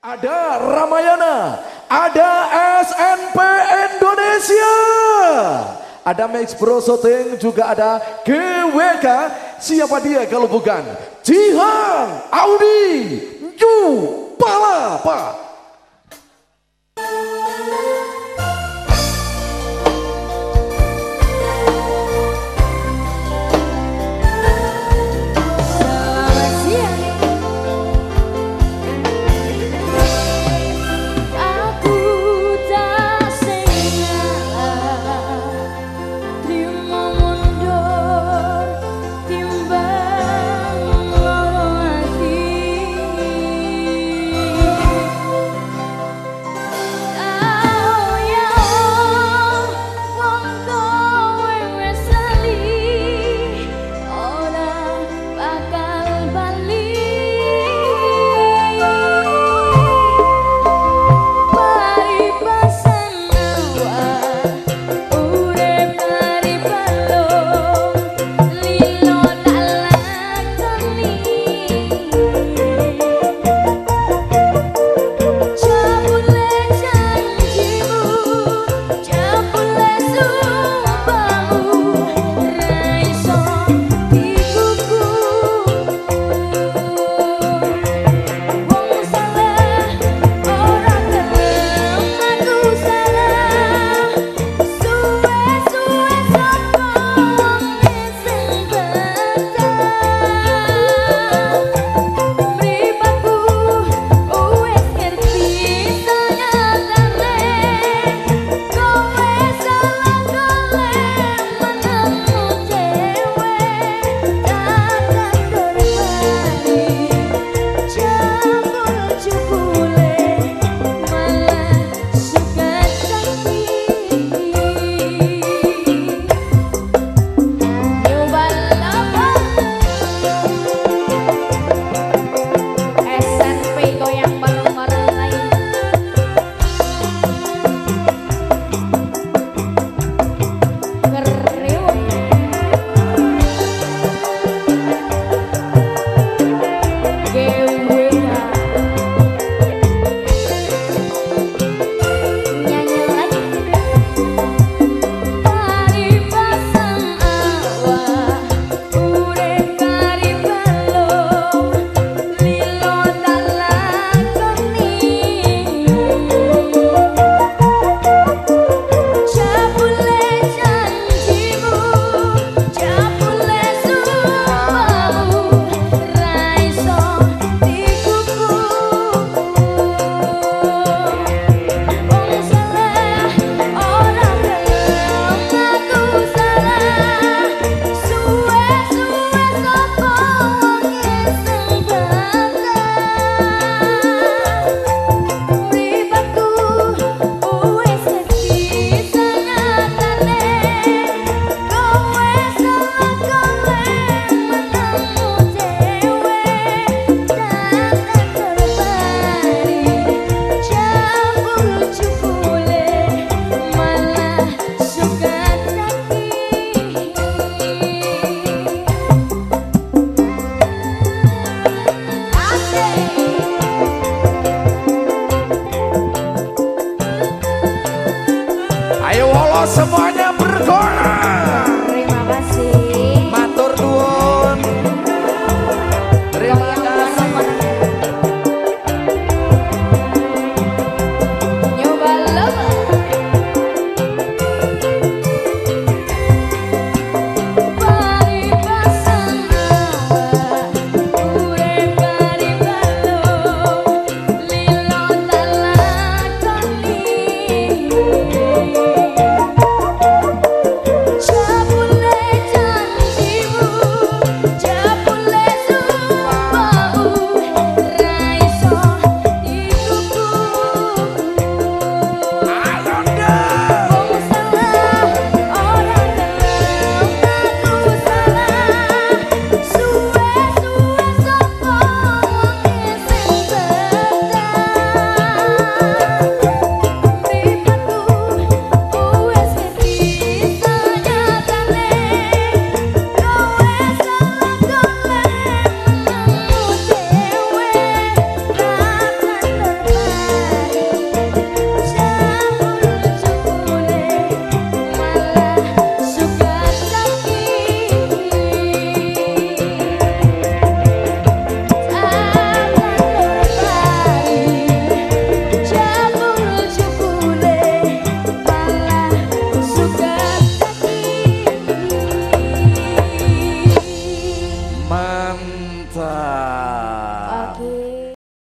Ada Ramayana, ada SNP Indonesia, ada Max Bro Soting juga ada GWK. Siapa dia kalau bukan Jihan Audi Ju Palapa. semuanya bergoyang